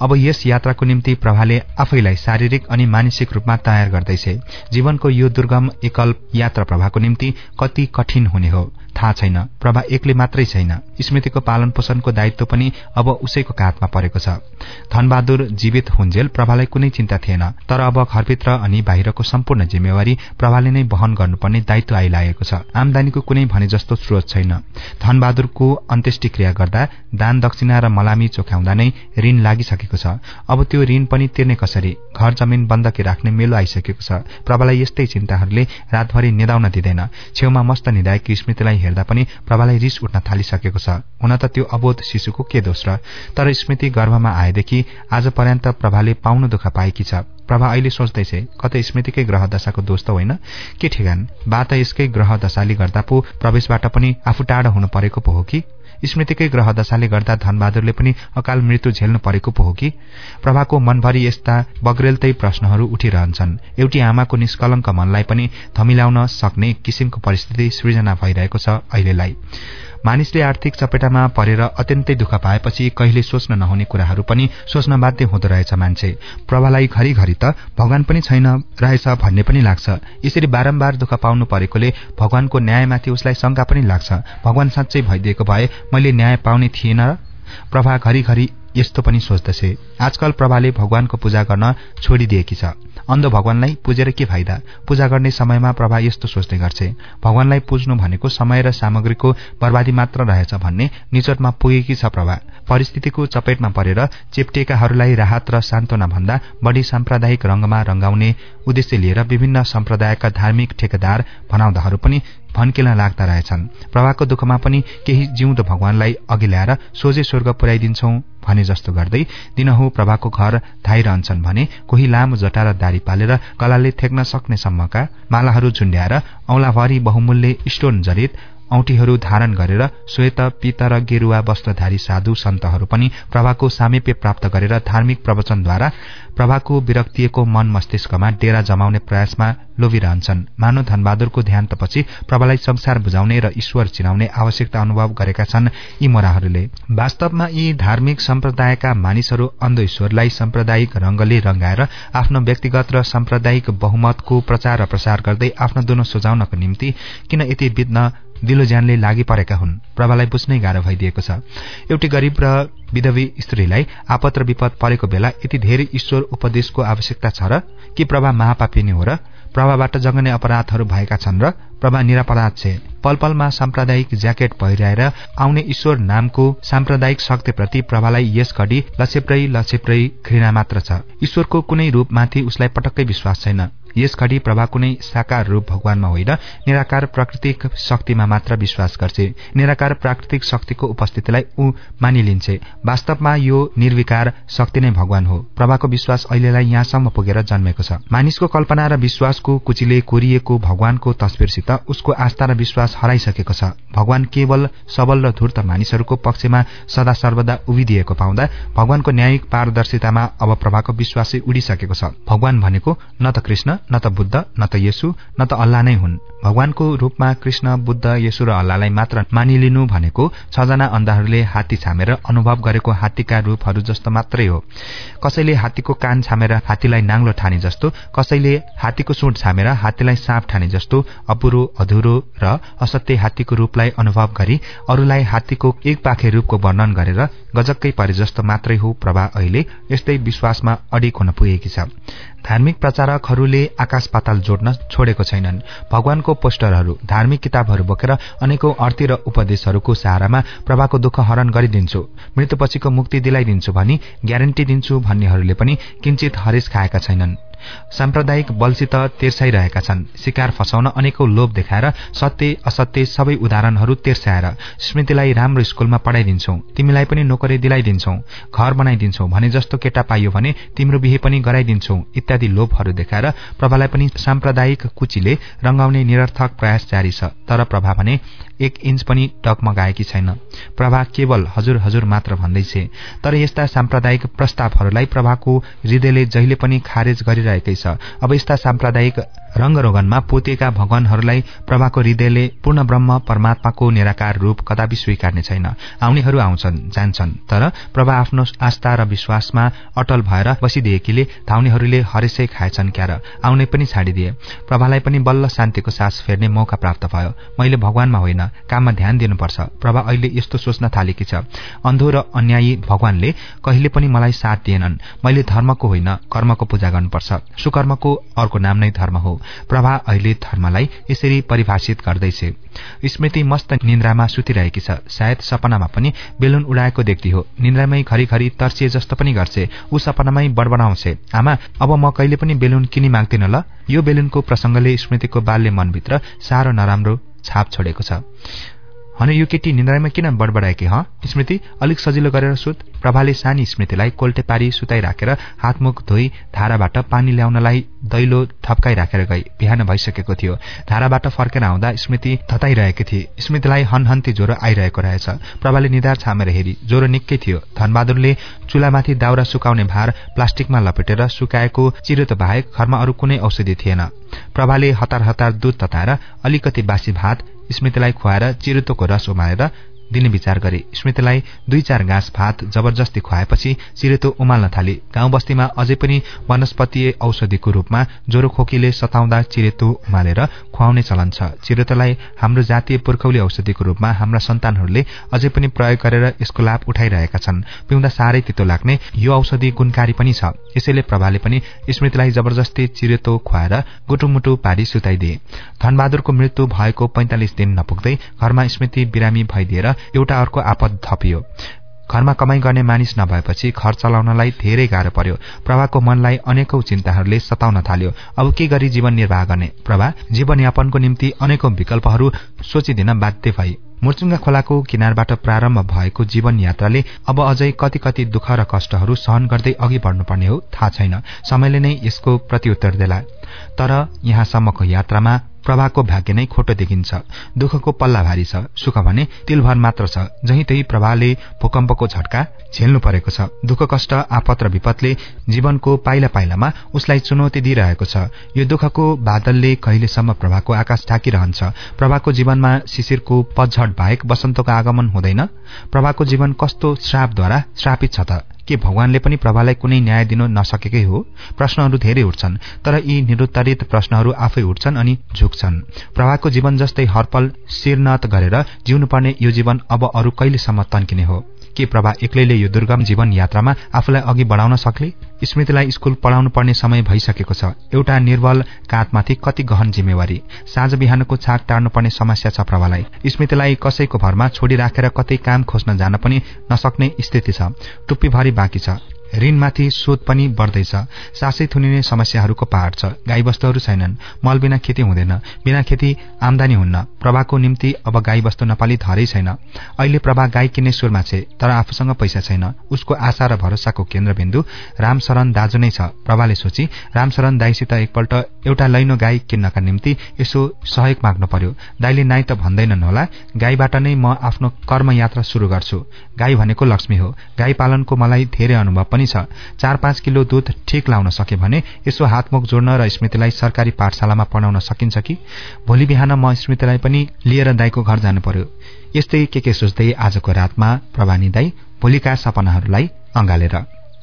अब यस यात्राको निम्ति प्रभाले आफैलाई शारीरिक अनि मानसिक रूपमा तयार गर्दैछ। जीवनको यो दुर्गम एकल यात्रा प्रभाको निम्ति कति कठिन हुने हो। थाहा छैन प्रभा एक्लै मात्रै छैन। स्मृतिको पालन पोषणको दायित्व पनि अब उसैको काँधमा परेको छ। धनबहादुर जीवित हुन्जेल प्रभालाई कुनै चिन्ता थिएन तर अब घरभित्र अनि बाहिरको सम्पूर्ण जिम्मेवारी प्रभाले नै वहन गर्नुपर्ने दायित्व आइलागेको छ। आमदानीको कुनै भने जस्तो स्रोत छैन। धनबहादुरको अन्त्येष्टि क्रिया गर्दा दान दक्षिणा र मलामी चोख्याउँदा नै ऋण लागिसकेको छ। अब त्यो ऋण पनि तिर्ने कसरी? घर जमिन बन्दकी राख्ने मेलो आइसकेको छ। प्रभालाई यस्तै चिन्ताहरूले रातभरि निदाउन दिँदैन। छेउमा मस्त निधाएकी स्मृतिलाई हेर्दा पनि प्रभालाई रिस उठ्न थालिसकेको छ। हुन त त्यो अबोध शिशुको के दोष र? तर स्मृति गर्भमा आएदेखि आज पर्यन्त प्रभाले पाउनु दुःख पाएकी छ। प्रभा अहिले सोच्दैछ कतै स्मृतिकै ग्रह दशाको दोष त होइन। के ठेगान? बा त यसकै ग्रह दशाले गर्दा पो प्रवेशबाट पनि आफू टाढा हुनु परेको पो हो कि? स्मृतिकै ग्रह दशाले गर्दा धनबहादुरले पनि अकाल मृत्यु झेल्नु परेको पो हो कि? प्रभाको मनभरि यस्ता बग्रेलतै प्रश्नहरू उठिरहन्छन्। एउटी आमाको निष्कलंक मनलाई पनि थमिल्याउन सक्ने किसिमको परिस्थिति सृजना भइरहेको छ अहिलेलाई। मानिसले आर्थिक चपेटामा परेर अत्यन्तै दुःख पाएपछि कहिले सोच्न नहुने कुराहरू पनि सोच्न बाध्य हुँदो रहेछ मान्छे। प्रभालाई घरिघरि त भगवान पनि छैन रहेछ भन्ने पनि लाग्छ। यसरी बारम्बार दुःख पाउनु परेकोले भगवानको न्यायमाथि उसलाई शंका पनि लाग्छ। भगवान साँच्चै भइदिएको भए मैले न्याय पाउने थिएन प्रभा घरिघरि यस्तो पनि सोच्दछे आजकल प्रभाले भगवानको पूजा गर्न छोडिदिएकी छ। अन्ध भगवानलाई पुजेर के फाइदा? पूजा गर्ने समयमा प्रभा यस्तो सोच्ने गर्छे भगवानलाई पुज्नु भनेको समय र सामग्रीको बर्बादी मात्र रहेछ भन्ने निचोटमा पुगेकी छ प्रभा। परिस्थितिको चपेटमा परेर चेप्टिएकाहरूलाई राहत र सान्त्वना भन्दा बढ़ी साम्प्रदायिक रंगमा रंगाउने उद्देश्य लिएर विभिन्न सम्प्रदायका धार्मिक ठेकेदार भनाउँदाहरू पनि भन्किन लाग्दा रहेछन्। प्रभाको दुःखमा पनि केही जिउँदो भगवानलाई अघि ल्याएर सोझे स्वर्ग पुर्याइदिन्छौ भने जस्तो गर्दै दिनहु प्रभाको घर धाइरहन्छन् भने कोही लामो जटा र दारी पालेर कलाले थेक्न सक्ने सम्मका मालाहरू झुण्ड्याएर औंलाभरि बहुमूल्य स्टोन जरित औठीहरू धारण गरेर श्वेत पित र गेरुवा वस्त्रधारी साधु सन्तहरू पनि प्रभाको सामिप्य प्राप्त गरेर धार्मिक प्रवचनद्वारा प्रभाको विरक्तिएको मन मस्तिष्कमा डेरा जमाउने प्रयासमा लोभिरहन्छन्। मानव धनबहादुरको ध्यान्तपछि प्रभालाई संसार बुझाउने र ईश्वर चिनाउने आवश्यकता अनुभव गरेका छन् यी मोराहरूले। वास्तवमा यी धार्मिक सम्प्रदायका मानिसहरू अन्ध ईश्वरलाई साम्प्रदायिक रंगले रंगाएर आफ्नो व्यक्तिगत र साम्प्रदायिक बहुमतको प्रचार र प्रसार गर्दै आफ्नो दुनो सुझाउनको निम्ति किन यति बित्न दिलो ज्यानले लागि परेका हुन्। प्रभालाई बुझ्नै गाह्रो भइदिएको छ। एउटी गरीब र विधवी स्त्रीलाई आपत र विपद परेको बेला यति धेरै ईश्वर उपदेशको आवश्यकता छ र कि प्रभा महापापिनी हो र प्रभाबाट जगने अपराधहरू भएका छन् र प्रभा निरापराध छे। पलपलमा साम्प्रदायिक ज्याकेट पहिराएर आउने ईश्वर नामको साम्प्रदायिक शक्तिप्रति प्रभालाई यस घडी लछेप्रै लछेप्रै घृणा मात्र छ। ईश्वरको कुनै रूपमाथि उसलाई पटक्कै विश्वास छैन। यस घड़ी प्रभा कुनै साकार रूप भगवानमा होइन। निराकार प्राकृतिक शक्तिमा मात्र विश्वास गर्छे। निराकार प्राकृतिक शक्तिको उपस्थितिलाई ऊ मानिलिन्छे। वास्तवमा यो निर्विकार शक्ति नै भगवान हो। प्रभाको विश्वास अहिलेलाई यहाँसम्म पुगेर जन्मेको छ। मानिसको कल्पना र विश्वासको कुचिले कोरिएको भगवानको तस्विरसित उसको आस्था र विश्वास हराइसकेको छ। भगवान केवल सबल र धूर्त मानिसहरूको पक्षमा सदा सर्वदा उभिदिएको पाउँदा भगवानको न्यायिक पारदर्शितामा अब प्रभाको विश्वासै उडिसकेको छ। भगवान भनेको न त कृष्ण न त बुद्ध न त येसु न त अल्लाह नै हुन्। भगवानको रूपमा कृष्ण बुद्ध येसु र अल्लाहलाई मात्र मानिलिनु भनेको छजना अन्धाहरूले हात्ती छामेर अनुभव गरेको हात्तीका रूपहरू जस्तो मात्रै हो। कसैले हात्तीको कान छामेर हात्तीलाई नाङ्लो ठाने जस्तो कसैले हात्तीको सुट छामेर हात्तीलाई साँप ठाने जस्तो अपुरो अधुरो र असत्य हात्तीको रूपलाई अनुभव गरी अरूलाई हात्तीको एक पाखे रूपको वर्णन गरेर गजक्कै परे जस्तो मात्रै हो प्रभा अहिले यस्तै विश्वासमा अडिक हुन पुगेकी छ। धार्मिक प्रचारकहरूले आकाश पाताल जोड्न छोडेको छैनन्। भगवानको पोस्टरहरू धार्मिक किताबहरू बोकेर अनेकौं अर्थी र उपदेशहरूको सहारामा प्रभाको दुःख हरण गरिदिन्छु। मृत्युपछिको मुक्ति दिलाइदिन्छु भनी ग्यारेन्टी दिन्छु भन्नेहरूले पनि किंचित हरेस खाएका छैनन्। साम्प्रदायिक बलसित तेर्साइरहेका छन्। शिकार फसाउन अनेकौं लोभ देखाएर सत्य असत्य सबै उदाहरणहरू तेर्साएर स्मृतिलाई राम्रो स्कूलमा पढाइदिन्छौ। तिमीलाई पनि नोकरी दिलाइदिन्छौ घर बनाइदिन्छौ भने जस्तो केटा पाइयो भने तिम्रो बिहे पनि गराइदिन्छौ इत्यादि लोभहरू देखाएर प्रभालाई पनि साम्प्रदायिक कुचीले रंगाउने निरर्थक प्रयास जारी छ। तर प्रभा भने एक इन्च पनि टकमगाएकी छैन। प्रभा केवल हजुर हजुर मात्र भन्दैछ। तर यस्ता साम्प्रदायिक प्रस्तावहरूलाई प्रभाको हृदयले जहिले पनि खारेज गरिरहेकै छ। अब यस्ता साम्प्रदायिक रंगरोगनमा पोतिएका भगवानहरूलाई प्रभाको हृदयले पूर्ण ब्रह्म परमात्माको निराकार रूप कदापि स्वीकार्ने छैन। आउनेहरू आउँछन् जान्छन् तर प्रभा आफ्नो आस्था र विश्वासमा अटल भएर बसिदिएकीले धाउनेहरूले हरेसै खाएछन् क्यार। आउने पनि छाडिदिए। प्रभालाई पनि बल्ल शान्तिको सास फेर्ने मौका प्राप्त भयो। मैले भगवानमा होइन काममा ध्यान दिनुपर्छ। प्रभा अहिले यस्तो सोच्न थालेकी छ। अन्धो र अन्यायी भगवानले कहिले पनि मलाई साथ दिएनन्। मैले धर्मको होइन कर्मको पूजा गर्नुपर्छ। सुकर्मको अर्को नाम नै धर्म हो। प्रभा अहिले धर्मलाई यसरी परिभाषित गर्दैछ। स्मृति मस्त निन्द्रामा सुतिरहेकी छ। सायद सपनामा पनि बेलुन उडाएको देख्दी हो। निन्द्रामै घरिघरि तर्सिए जस्तो पनि गर्छ। ऊ सपनामै बडबडाउँछ। आमा अब म कहिले पनि बेलुन किनी माग्दिन ल। यो बेलुनको प्रसंगले स्मृतिको बाल्य मनभित्र साह्रो नराम्रो छाप छोडेको छ। हन यो केटी निन्द्रामा किन बडबडाएकी ह? स्मृति अलिक सजिलो गरेर सुत प्रभाले सानी स्मृतिलाई कोल्टे पारी सुताइराखेर हातमुख धोई धाराबाट पानी ल्याउनलाई दैलो ठप्काई राखेर गई। बिहान भइसकेको थियो। धाराबाट फर्केर आउँदा स्मृति थताइरहेकी थिए स्मृतिलाई हनहन्ती ज्वरो आइरहेको रहेछ। प्रभाले निधार छामेर हेरी। ज्वरो निकै थियो। धनबहादुरले चुलामाथि दाउरा सुकाउने भार प्लास्टिकमा लपेटेर सुकाएको चिरोत बाहेक घरमा अरू कुनै औषधि थिएन। प्रभाले हतार हतार दूध तताएर अलिकति बासी भात स्मृतिलाई खुवाएर चिरुतोको रस उमालेर दिने विचार गरे। स्मृतिलाई दुई चार घाँस भात जबरजस्ती खुवाएपछि चिरेतो उमाल्न थाले। गाउँ बस्तीमा अझै पनि वनस्पतीय औषधिको रूपमा ज्वरो खोकीले सताउँदा चिरेतो उमालेर खुवाउने चलन छ। चिरेतोलाई हाम्रो जातीय पुर्खौली औषधिको रूपमा हाम्रा सन्तानहरूले अझै पनि प्रयोग गरेर यसको लाभ उठाइरहेका छन्। पिउँदा साह्रै तितो लाग्ने यो औषधि गुणकारी पनि छ। यसैले प्रभाले पनि स्मृतिलाई जबरजस्ती चिरेतो खुवाएर गुटुमुटु पारी सुताइदिए। धनबहादुरको मृत्यु भएको पैंतालिस दिन नपुग्दै घरमा स्मृति बिरामी भइदिएर एउटा अर्को आपद थपियो। घरमा कमाई गर्ने मानिस नभएपछि घर चलाउनलाई धेरै गाह्रो पर्यो। प्रभाको मनलाई अनेकौं चिन्ताहरूले सताउन थाल्यो। अब के गरी जीवन निर्वाह गर्ने? प्रभा जीवनयापनको निम्ति अनेकौं विकल्पहरू सोचिदिन बाध्य भए मुर्चुङ्गा खोलाको किनारबाट प्रारम्भ भएको जीवन यात्राले अब अझै कति कति दुःख र कष्टहरू सहन गर्दै अघि बढ्नुपर्ने हो। थाहा छैन। समयले नै यसको प्रत्युत्तर देला। तर यहाँसम्मको यात्रामा प्रभाको भाग्य नै खोटो देखिन्छ। दुःखको पल्ला भारी छ। सुख भने तिलभर मात्र छ। जही त्यही प्रभाले भूकम्पको झट्का झेल्नु परेको छ। दुःख कष्ट आपत र विपदले जीवनको पाइला पाइलामा उसलाई चुनौती दिइरहेको छ। यो दुःखको बादलले कहिलेसम्म प्रभाको आकाश ढाकिरहन्छ? प्रभाको जीवनमा शिशिरको पतझट बाहेक वसन्तको आगमन हुँदैन? प्रभाको जीवन कस्तो श्रापद्वारा श्रापित छ त? के भगवानले पनि प्रभालाई कुनै न्याय दिन नसकेकै हो? प्रश्नहरू धेरै उठ्छन् तर यी निरुत्तरित प्रश्नहरू आफै उठ्छन् अनि झुक्छन्। प्रभाको जीवन जस्तै हरपल शिरनत गरेर जिउनुपर्ने यो जीवन अब अरू कहिलेसम्म तन्किने हो? के प्रभा एक्लैले यो दुर्गम जीवन यात्रामा आफूलाई अघि बढाउन सक्ले? स्मृतिलाई स्कूल पढाउनु पर्ने समय भइसकेको छ। एउटा निर्बल काँधमाथि कति गहन जिम्मेवारी। साँझ बिहानको छाक टार्नुपर्ने समस्या छ प्रभालाई। स्मृतिलाई कसैको भरमा छोडी राखेर कतै काम खोज्न जान पनि नसक्ने स्थिति छ। टुप्पीभरि बाँकी छ। ऋणमाथि शोध पनि बढ्दैछ। सासै थुनिने समस्याहरूको पहाड़ छ। गाईवस्तुहरू छैनन्। मल बिना खेती हुँदैन। बिना खेती आमदानी हुन्न। प्रभाको निम्ति अब गाईवस्तु नेपाली धरै छैन। अहिले प्रभा गाई किन्ने सुरमा छे तर आफूसँग पैसा छैन। उसको आशा र भरोसाको केन्द्रबिन्दु रामशरण दाजु नै छ। प्रभाले सोची रामशरण दाईसित एकपल्ट एउटा लैनो गाई किन्नका निम्ति यसो सहयोग माग्नु पर्यो। दाईले नाइ त भन्दैनन् होला गाईबाट नै म आफ्नो कर्म यात्रा शुरू गर्छु। गाई भनेको लक्ष्मी हो। गाई पालनको मलाई धेरै अनुभव पनि छ। चार पाँच किलो दूध ठिक लाउन सके भने यसो हातमुख जोड्न र स्मृतिलाई सरकारी पाठशालामा पढाउन सकिन्छ कि? भोलि बिहान म स्मृतिलाई पनि लिएर दाईको घर जानु पर्यो यस्तै के के सोच्दै आजको रातमा प्रभानी दाई भोलिका सपनाहरूलाई अंगालेर।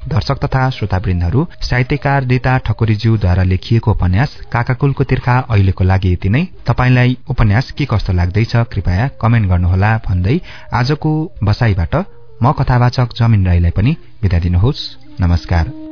दर्शक तथा श्रोतावृन्दहरू साहित्यकार रीता ठकुरीज्यूद्वारा लेखिएको उपन्यास काकाकुलको तिर्खा अहिलेको लागि यति नै। तपाईँलाई उपन्यास के कस्तो लाग्दैछ कृपया कमेन्ट गर्नुहोला भन्दै आजको बसाईबाट म कथावाचक जमिन राईलाई पनि विदा दिनुहोस्। नमस्कार।